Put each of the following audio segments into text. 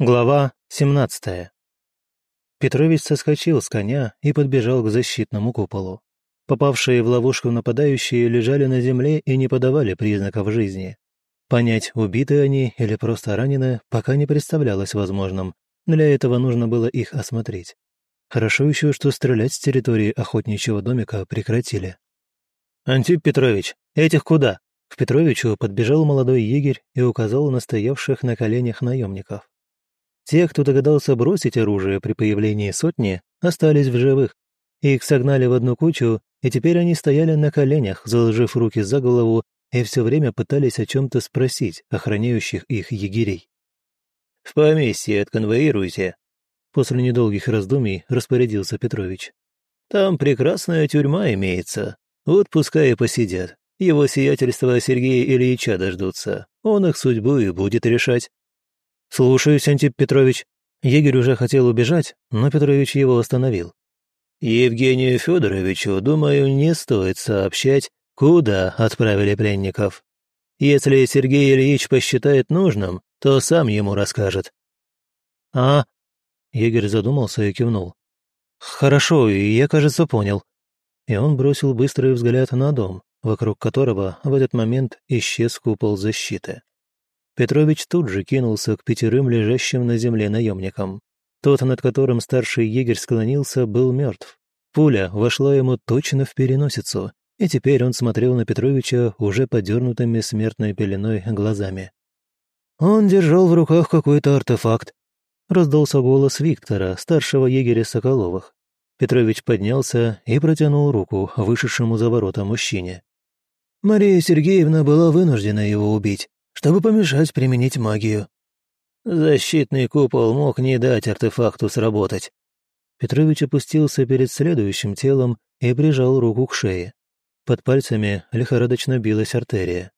Глава 17. Петрович соскочил с коня и подбежал к защитному куполу. Попавшие в ловушку нападающие лежали на земле и не подавали признаков жизни. Понять, убиты они или просто ранены, пока не представлялось возможным. Для этого нужно было их осмотреть. Хорошо еще, что стрелять с территории охотничьего домика прекратили. «Антип Петрович, этих куда?» К Петровичу подбежал молодой егерь и указал на стоявших на коленях наемников. Те, кто догадался бросить оружие при появлении сотни, остались в живых. Их согнали в одну кучу, и теперь они стояли на коленях, заложив руки за голову, и все время пытались о чем-то спросить охраняющих их егерей. «В поместье отконвоируйте», — после недолгих раздумий распорядился Петрович. «Там прекрасная тюрьма имеется. Вот пускай и посидят. Его сиятельство Сергея Ильича дождутся. Он их судьбу и будет решать». «Слушаюсь, Антип Петрович». Егерь уже хотел убежать, но Петрович его остановил. «Евгению Федоровичу, думаю, не стоит сообщать, куда отправили пленников. Если Сергей Ильич посчитает нужным, то сам ему расскажет». «А?» Егерь задумался и кивнул. «Хорошо, я, кажется, понял». И он бросил быстрый взгляд на дом, вокруг которого в этот момент исчез купол защиты. Петрович тут же кинулся к пятерым лежащим на земле наемникам. Тот, над которым старший егерь склонился, был мертв. Пуля вошла ему точно в переносицу, и теперь он смотрел на Петровича уже подернутыми смертной пеленой глазами. Он держал в руках какой-то артефакт. Раздался голос Виктора, старшего егеря Соколовых. Петрович поднялся и протянул руку вышедшему за ворота мужчине. Мария Сергеевна была вынуждена его убить чтобы помешать применить магию. Защитный купол мог не дать артефакту сработать. Петрович опустился перед следующим телом и прижал руку к шее. Под пальцами лихорадочно билась артерия.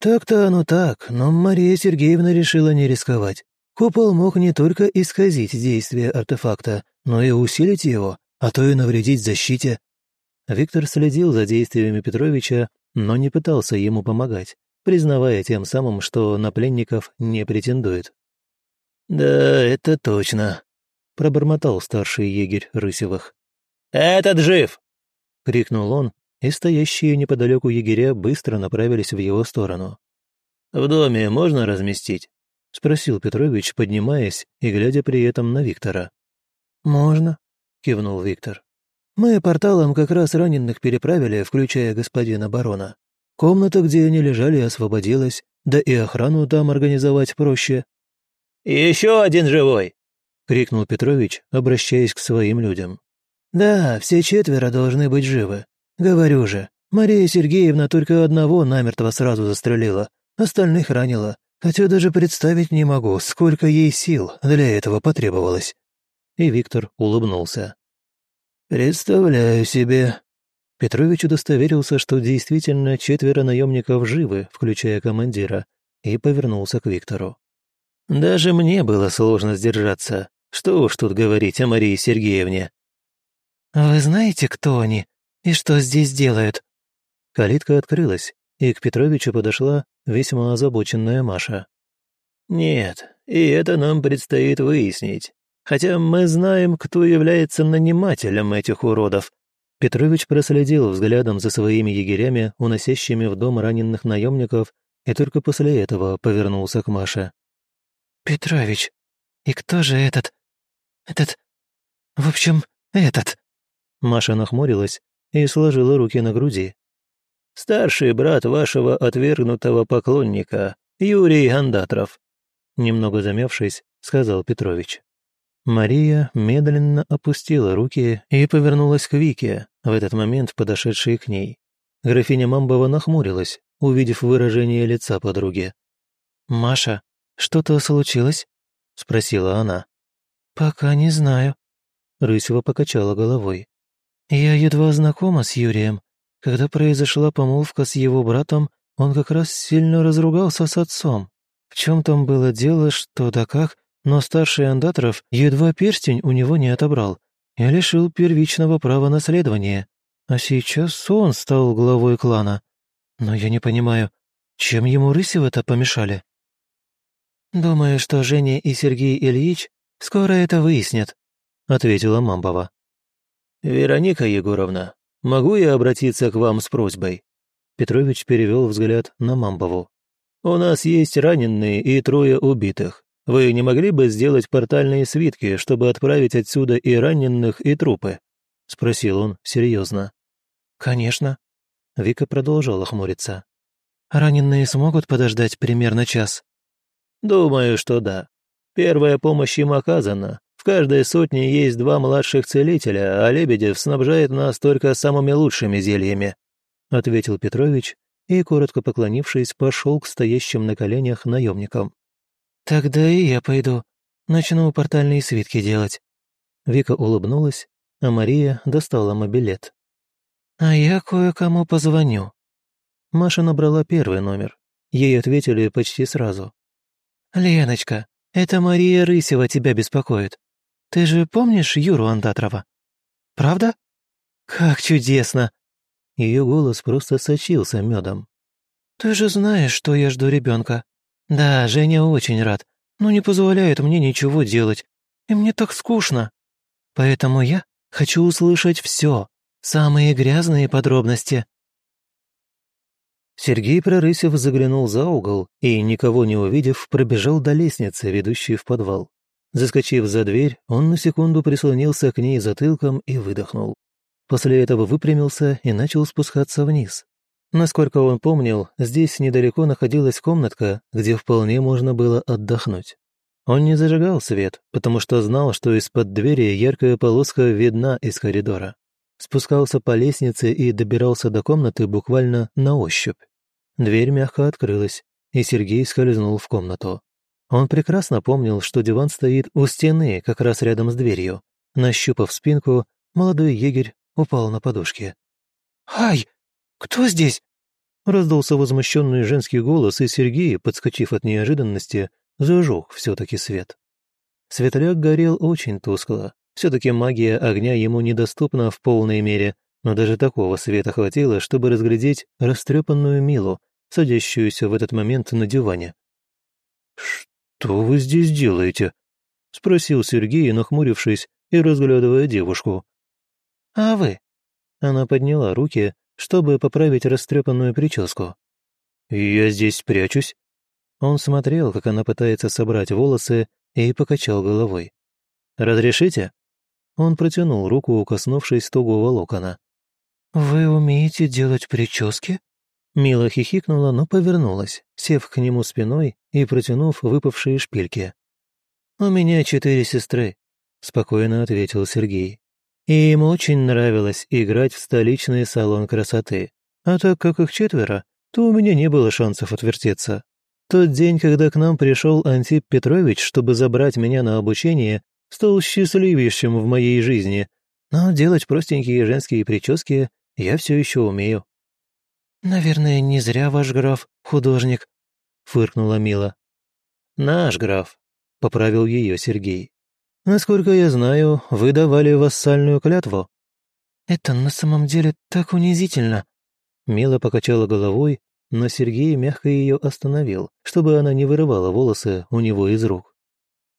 Так-то оно так, но Мария Сергеевна решила не рисковать. Купол мог не только исказить действие артефакта, но и усилить его, а то и навредить защите. Виктор следил за действиями Петровича, но не пытался ему помогать признавая тем самым, что на пленников не претендует. «Да, это точно», — пробормотал старший егерь Рысевых. «Этот жив!» — крикнул он, и стоящие неподалеку егеря быстро направились в его сторону. «В доме можно разместить?» — спросил Петрович, поднимаясь и глядя при этом на Виктора. «Можно», — кивнул Виктор. «Мы порталом как раз раненых переправили, включая господина барона. Комната, где они лежали, освободилась, да и охрану там организовать проще». «Еще один живой!» — крикнул Петрович, обращаясь к своим людям. «Да, все четверо должны быть живы. Говорю же, Мария Сергеевна только одного намертво сразу застрелила, остальных ранила, хотя даже представить не могу, сколько ей сил для этого потребовалось». И Виктор улыбнулся. «Представляю себе», Петрович удостоверился, что действительно четверо наемников живы, включая командира, и повернулся к Виктору. «Даже мне было сложно сдержаться. Что уж тут говорить о Марии Сергеевне». «Вы знаете, кто они и что здесь делают?» Калитка открылась, и к Петровичу подошла весьма озабоченная Маша. «Нет, и это нам предстоит выяснить. Хотя мы знаем, кто является нанимателем этих уродов, Петрович проследил взглядом за своими егерями, уносящими в дом раненых наемников, и только после этого повернулся к Маше. «Петрович, и кто же этот... этот... в общем, этот...» Маша нахмурилась и сложила руки на груди. «Старший брат вашего отвергнутого поклонника, Юрий Андатров», немного замявшись, сказал Петрович. Мария медленно опустила руки и повернулась к Вике, в этот момент подошедшей к ней. Графиня Мамбова нахмурилась, увидев выражение лица подруги. «Маша, что-то случилось?» — спросила она. «Пока не знаю», — Рысева покачала головой. «Я едва знакома с Юрием. Когда произошла помолвка с его братом, он как раз сильно разругался с отцом. В чем там было дело, что да как, но старший Андатров едва перстень у него не отобрал и лишил первичного права наследования. А сейчас он стал главой клана. Но я не понимаю, чем ему Рысева-то помешали? «Думаю, что Женя и Сергей Ильич скоро это выяснят», — ответила Мамбова. «Вероника Егоровна, могу я обратиться к вам с просьбой?» Петрович перевел взгляд на Мамбову. «У нас есть раненые и трое убитых. Вы не могли бы сделать портальные свитки, чтобы отправить отсюда и раненых, и трупы?» — спросил он серьезно. «Конечно». Вика продолжала хмуриться. «Раненые смогут подождать примерно час?» «Думаю, что да. Первая помощь им оказана. В каждой сотне есть два младших целителя, а Лебедев снабжает нас только самыми лучшими зельями», ответил Петрович и, коротко поклонившись, пошел к стоящим на коленях наемникам. «Тогда и я пойду. Начну портальные свитки делать». Вика улыбнулась, а Мария достала мобилет. «А я кое-кому позвоню». Маша набрала первый номер. Ей ответили почти сразу. «Леночка, это Мария Рысева тебя беспокоит. Ты же помнишь Юру Андатрова? Правда? Как чудесно!» Ее голос просто сочился медом. «Ты же знаешь, что я жду ребенка. Да, Женя очень рад, но не позволяет мне ничего делать, и мне так скучно. Поэтому я хочу услышать все, самые грязные подробности». Сергей Прорысев заглянул за угол и, никого не увидев, пробежал до лестницы, ведущей в подвал. Заскочив за дверь, он на секунду прислонился к ней затылком и выдохнул. После этого выпрямился и начал спускаться вниз. Насколько он помнил, здесь недалеко находилась комнатка, где вполне можно было отдохнуть. Он не зажигал свет, потому что знал, что из-под двери яркая полоска видна из коридора спускался по лестнице и добирался до комнаты буквально на ощупь. Дверь мягко открылась, и Сергей скользнул в комнату. Он прекрасно помнил, что диван стоит у стены, как раз рядом с дверью. Нащупав спинку, молодой егерь упал на подушке. «Ай, кто здесь?» Раздался возмущенный женский голос, и Сергей, подскочив от неожиданности, зажег все-таки свет. Светляк горел очень тускло, все-таки магия огня ему недоступна в полной мере, но даже такого света хватило, чтобы разглядеть растрепанную Милу, садящуюся в этот момент на диване. «Что вы здесь делаете?» — спросил Сергей, нахмурившись и разглядывая девушку. «А вы?» Она подняла руки, чтобы поправить растрепанную прическу. «Я здесь прячусь». Он смотрел, как она пытается собрать волосы, и покачал головой. «Разрешите?» Он протянул руку, коснувшись тугого локона. «Вы умеете делать прически?» Мила хихикнула, но повернулась, сев к нему спиной и протянув выпавшие шпильки. «У меня четыре сестры», — спокойно ответил Сергей. «И им очень нравилось играть в столичный салон красоты. А так как их четверо, то у меня не было шансов отвертеться. Тот день, когда к нам пришел Антип Петрович, чтобы забрать меня на обучение, стал счастливейшим в моей жизни, но делать простенькие женские прически я все еще умею». «Наверное, не зря ваш граф художник», — фыркнула Мила. «Наш граф», — поправил ее Сергей. «Насколько я знаю, вы давали вассальную клятву». «Это на самом деле так унизительно». Мила покачала головой, но Сергей мягко ее остановил, чтобы она не вырывала волосы у него из рук.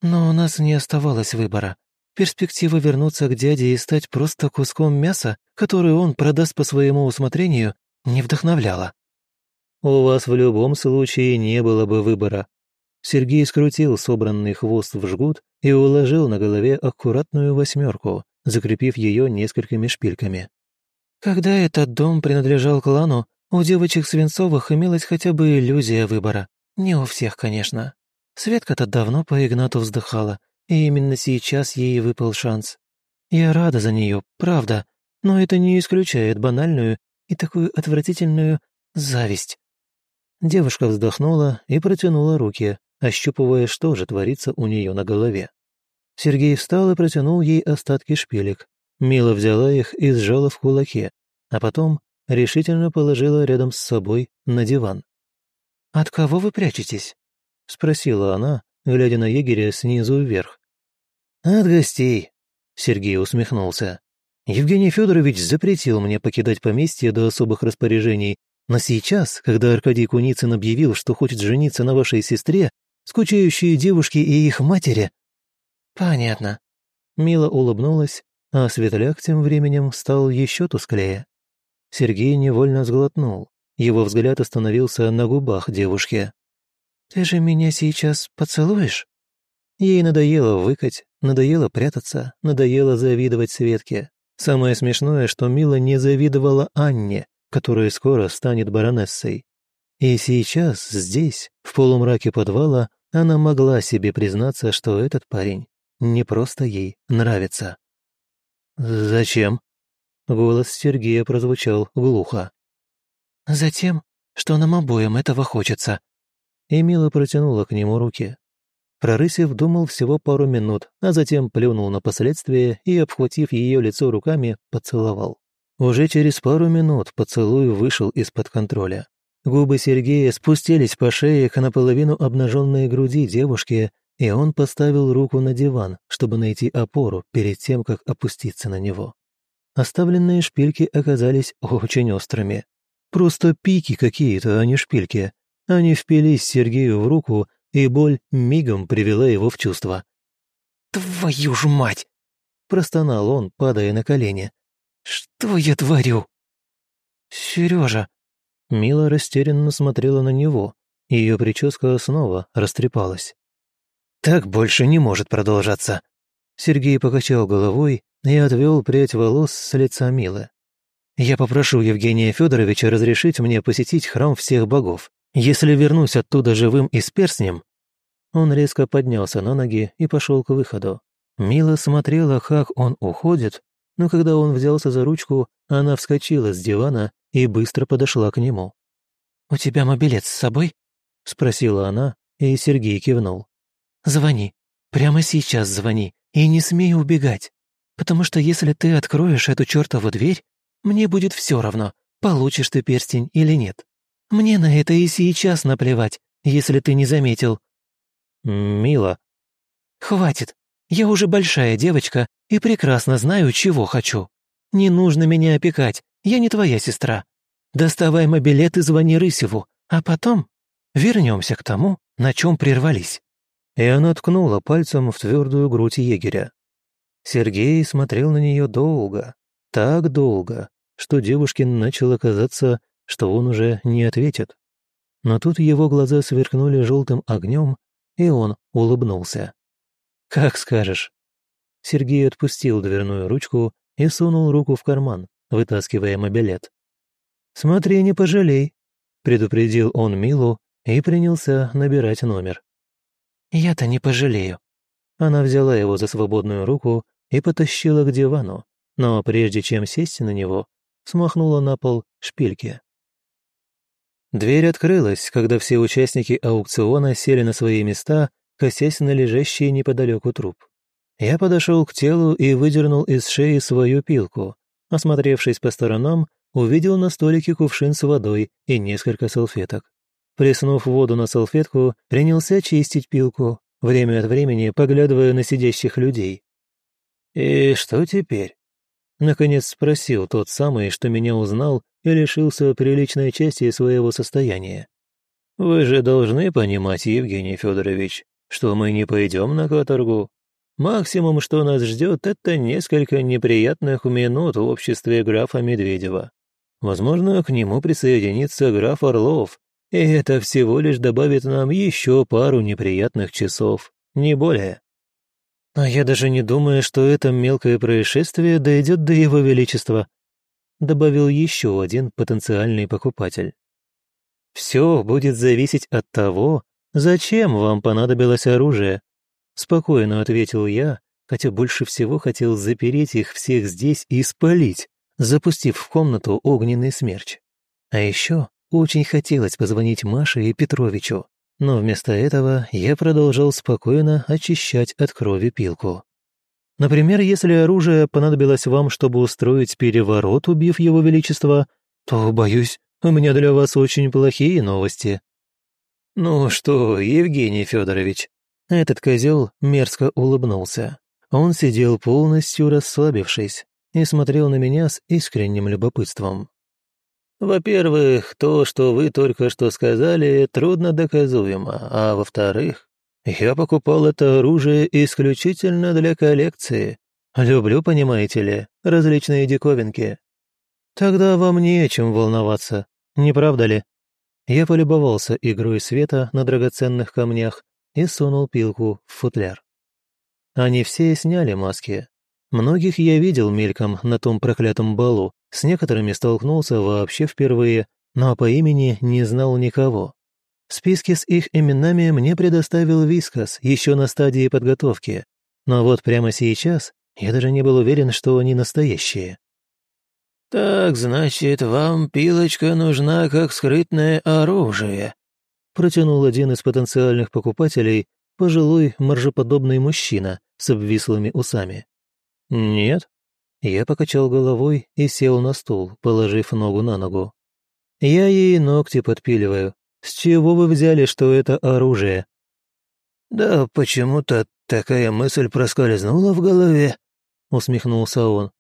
Но у нас не оставалось выбора. Перспектива вернуться к дяде и стать просто куском мяса, который он продаст по своему усмотрению, не вдохновляла. «У вас в любом случае не было бы выбора». Сергей скрутил собранный хвост в жгут и уложил на голове аккуратную восьмерку, закрепив ее несколькими шпильками. «Когда этот дом принадлежал клану, у девочек Свинцовых имелась хотя бы иллюзия выбора. Не у всех, конечно. Светка-то давно по Игнату вздыхала, и именно сейчас ей выпал шанс. Я рада за нее, правда, но это не исключает банальную и такую отвратительную зависть. Девушка вздохнула и протянула руки, ощупывая, что же творится у нее на голове. Сергей встал и протянул ей остатки шпилек. Мила взяла их и сжала в кулаке, а потом решительно положила рядом с собой на диван. «От кого вы прячетесь?» — спросила она, глядя на егеря снизу вверх. «От гостей», — Сергей усмехнулся. «Евгений Федорович запретил мне покидать поместье до особых распоряжений, но сейчас, когда Аркадий Куницын объявил, что хочет жениться на вашей сестре, скучающие девушки и их матери?» «Понятно». Мила улыбнулась, а светляк тем временем стал еще тусклее. Сергей невольно сглотнул. Его взгляд остановился на губах девушки. «Ты же меня сейчас поцелуешь?» Ей надоело выкать, надоело прятаться, надоело завидовать Светке. Самое смешное, что Мила не завидовала Анне, которая скоро станет баронессой. И сейчас, здесь, в полумраке подвала, она могла себе признаться, что этот парень не просто ей нравится. «Зачем?» Голос Сергея прозвучал глухо. «Затем, что нам обоим этого хочется». И Мила протянула к нему руки. Прорысев думал всего пару минут, а затем плюнул на последствия и, обхватив ее лицо руками, поцеловал. Уже через пару минут поцелуй вышел из-под контроля. Губы Сергея спустились по шее к наполовину обнаженной груди девушки, и он поставил руку на диван, чтобы найти опору перед тем, как опуститься на него. Оставленные шпильки оказались очень острыми. Просто пики какие-то, а не шпильки. Они впились Сергею в руку, и боль мигом привела его в чувство. «Твою ж мать!» – простонал он, падая на колени. «Что я творю?» «Сережа!» Мила растерянно смотрела на него. Ее прическа снова растрепалась. «Так больше не может продолжаться!» Сергей покачал головой и отвел прядь волос с лица Милы. «Я попрошу Евгения Федоровича разрешить мне посетить храм всех богов. Если вернусь оттуда живым и с перстнем...» Он резко поднялся на ноги и пошел к выходу. Мила смотрела, как он уходит, но когда он взялся за ручку, она вскочила с дивана и быстро подошла к нему. «У тебя мобилет с собой?» — спросила она, и Сергей кивнул. «Звони. Прямо сейчас звони. И не смей убегать. Потому что если ты откроешь эту чертову дверь, мне будет все равно, получишь ты перстень или нет. Мне на это и сейчас наплевать, если ты не заметил». «Мила». «Хватит. Я уже большая девочка и прекрасно знаю, чего хочу. Не нужно меня опекать, я не твоя сестра. Доставай мобилет и звони Рысеву, а потом вернемся к тому, на чем прервались». И она ткнула пальцем в твердую грудь егеря. Сергей смотрел на нее долго, так долго, что девушке начало казаться, что он уже не ответит. Но тут его глаза сверкнули желтым огнем, и он улыбнулся. «Как скажешь». Сергей отпустил дверную ручку и сунул руку в карман, вытаскивая мобилет. «Смотри, не пожалей», — предупредил он Милу и принялся набирать номер. «Я-то не пожалею». Она взяла его за свободную руку и потащила к дивану, но прежде чем сесть на него, смахнула на пол шпильки. Дверь открылась, когда все участники аукциона сели на свои места, косясь на лежащий неподалеку труп. Я подошел к телу и выдернул из шеи свою пилку. Осмотревшись по сторонам, увидел на столике кувшин с водой и несколько салфеток. Плеснув воду на салфетку, принялся чистить пилку, время от времени поглядывая на сидящих людей. «И что теперь?» Наконец спросил тот самый, что меня узнал и лишился приличной части своего состояния. «Вы же должны понимать, Евгений Федорович, что мы не пойдем на каторгу. Максимум, что нас ждет, это несколько неприятных минут в обществе графа Медведева. Возможно, к нему присоединится граф Орлов, и это всего лишь добавит нам еще пару неприятных часов, не более. А я даже не думаю, что это мелкое происшествие дойдет до его величества, добавил еще один потенциальный покупатель. Все будет зависеть от того, зачем вам понадобилось оружие, спокойно ответил я, хотя больше всего хотел запереть их всех здесь и спалить, запустив в комнату огненный смерч. А еще очень хотелось позвонить Маше и Петровичу, но вместо этого я продолжал спокойно очищать от крови пилку. Например, если оружие понадобилось вам, чтобы устроить переворот, убив его величество, то, боюсь, у меня для вас очень плохие новости. Ну что, Евгений Федорович, этот козел мерзко улыбнулся. Он сидел полностью расслабившись и смотрел на меня с искренним любопытством. Во-первых, то, что вы только что сказали, трудно доказуемо, а во-вторых, Я покупал это оружие исключительно для коллекции. Люблю, понимаете ли, различные диковинки. Тогда вам не о чем волноваться, не правда ли? Я полюбовался игрой света на драгоценных камнях и сунул пилку в футляр. Они все сняли маски. Многих я видел мельком на том проклятом балу, с некоторыми столкнулся вообще впервые, но по имени не знал никого. Списки с их именами мне предоставил Вискас еще на стадии подготовки, но вот прямо сейчас я даже не был уверен, что они настоящие. «Так, значит, вам пилочка нужна как скрытное оружие», протянул один из потенциальных покупателей, пожилой моржеподобный мужчина с обвислыми усами. «Нет». Я покачал головой и сел на стул, положив ногу на ногу. «Я ей ногти подпиливаю. С чего вы взяли, что это оружие?» «Да почему-то такая мысль проскользнула в голове», — усмехнулся он.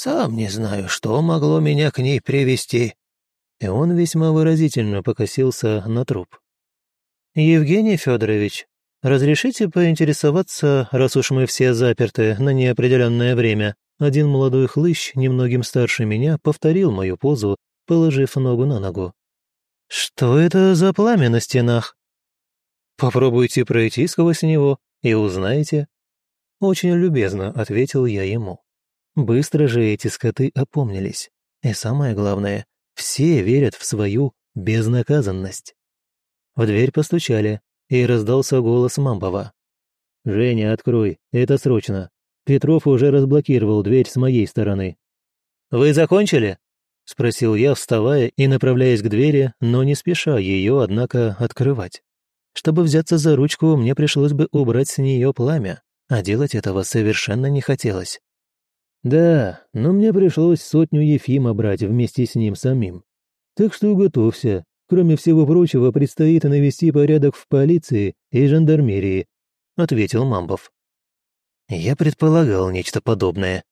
«Сам не знаю, что могло меня к ней привести». И он весьма выразительно покосился на труп. «Евгений Федорович, разрешите поинтересоваться, раз уж мы все заперты на неопределенное время?» Один молодой хлыщ, немногим старше меня, повторил мою позу, положив ногу на ногу. «Что это за пламя на стенах?» «Попробуйте пройти сквозь него и узнаете». Очень любезно ответил я ему. Быстро же эти скоты опомнились. И самое главное, все верят в свою безнаказанность. В дверь постучали, и раздался голос Мамбова. «Женя, открой, это срочно. Петров уже разблокировал дверь с моей стороны». «Вы закончили?» — спросил я, вставая и направляясь к двери, но не спеша ее, однако, открывать. Чтобы взяться за ручку, мне пришлось бы убрать с нее пламя, а делать этого совершенно не хотелось. Да, но мне пришлось сотню Ефима брать вместе с ним самим. Так что готовься. Кроме всего прочего, предстоит навести порядок в полиции и жандармерии», — ответил Мамбов. Я предполагал нечто подобное.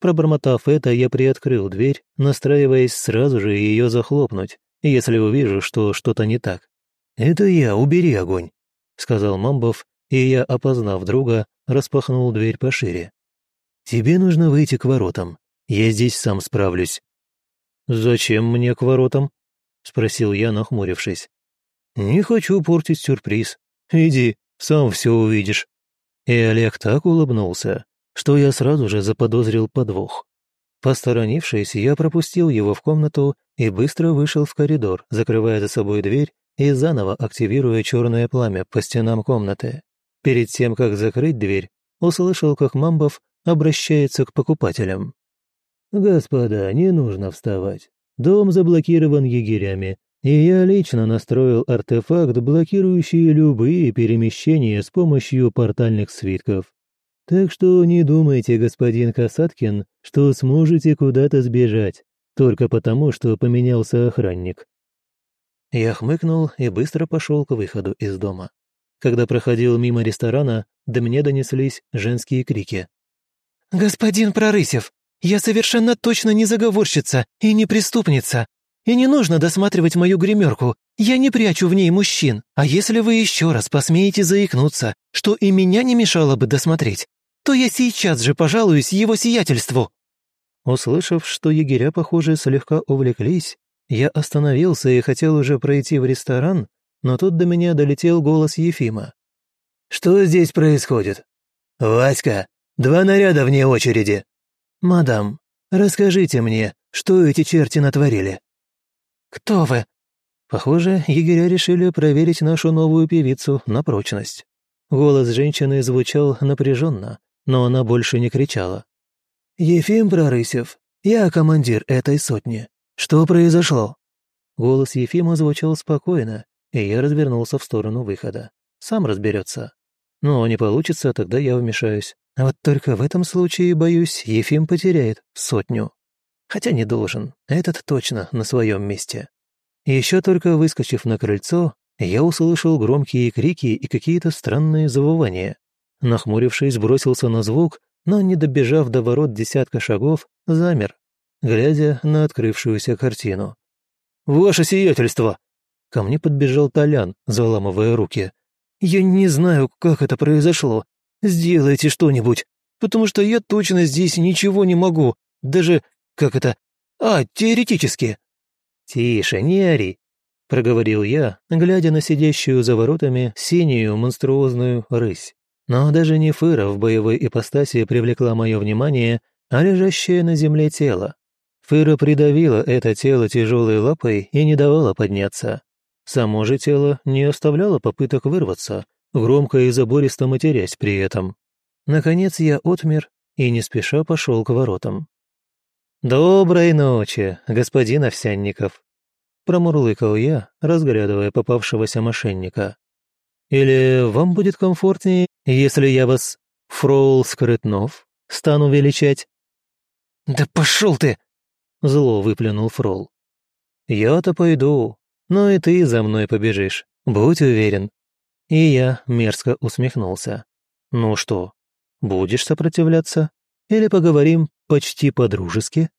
Пробормотав это, я приоткрыл дверь, настраиваясь сразу же ее захлопнуть, если увижу, что что-то не так. «Это я, убери огонь», — сказал Мамбов, и я, опознав друга, распахнул дверь пошире. «Тебе нужно выйти к воротам. Я здесь сам справлюсь». «Зачем мне к воротам?» — спросил я, нахмурившись. «Не хочу портить сюрприз. Иди, сам все увидишь». И Олег так улыбнулся, что я сразу же заподозрил подвох. Посторонившись, я пропустил его в комнату и быстро вышел в коридор, закрывая за собой дверь и заново активируя черное пламя по стенам комнаты. Перед тем, как закрыть дверь, услышал, как Мамбов обращается к покупателям. «Господа, не нужно вставать. Дом заблокирован егерями, и я лично настроил артефакт, блокирующий любые перемещения с помощью портальных свитков. Так что не думайте, господин Касаткин, что сможете куда-то сбежать, только потому, что поменялся охранник». Я хмыкнул и быстро пошел к выходу из дома. Когда проходил мимо ресторана, до меня донеслись женские крики. «Господин Прорысев, я совершенно точно не заговорщица и не преступница. И не нужно досматривать мою гримерку. Я не прячу в ней мужчин. А если вы еще раз посмеете заикнуться, что и меня не мешало бы досмотреть, то я сейчас же пожалуюсь его сиятельству». Услышав, что егеря, похоже, слегка увлеклись, я остановился и хотел уже пройти в ресторан, но тут до меня долетел голос Ефима. «Что здесь происходит? Васька, Два наряда вне очереди. Мадам, расскажите мне, что эти черти натворили?» «Кто вы?» Похоже, егеря решили проверить нашу новую певицу на прочность. Голос женщины звучал напряженно, но она больше не кричала. «Ефим Прорысев, я командир этой сотни. Что произошло?» Голос Ефима звучал спокойно, и я развернулся в сторону выхода. Сам разберется. Но не получится, тогда я вмешаюсь. А вот только в этом случае, боюсь, Ефим потеряет сотню. Хотя не должен, этот точно на своем месте. Еще только выскочив на крыльцо, я услышал громкие крики и какие-то странные завывания. Нахмурившись, бросился на звук, но, не добежав до ворот десятка шагов, замер, глядя на открывшуюся картину. «Ваше сиятельство!» Ко мне подбежал Толян, заламывая руки. Я не знаю, как это произошло. Сделайте что-нибудь, потому что я точно здесь ничего не могу. Даже, как это... А, теоретически». «Тише, не ори», — проговорил я, глядя на сидящую за воротами синюю монструозную рысь. Но даже не Фыра в боевой ипостаси привлекла мое внимание, а лежащее на земле тело. Фыра придавила это тело тяжелой лапой и не давала подняться. Само же тело не оставляло попыток вырваться, громко и забористо матерясь при этом. Наконец я отмер и не спеша пошел к воротам. «Доброй ночи, господин Овсянников», — промурлыкал я, разглядывая попавшегося мошенника. «Или вам будет комфортнее, если я вас, фроул Скрытнов, стану величать?» «Да пошел ты!» — зло выплюнул Фрол. «Я-то пойду, но и ты за мной побежишь, будь уверен». И я мерзко усмехнулся. «Ну что, будешь сопротивляться? Или поговорим почти по-дружески?»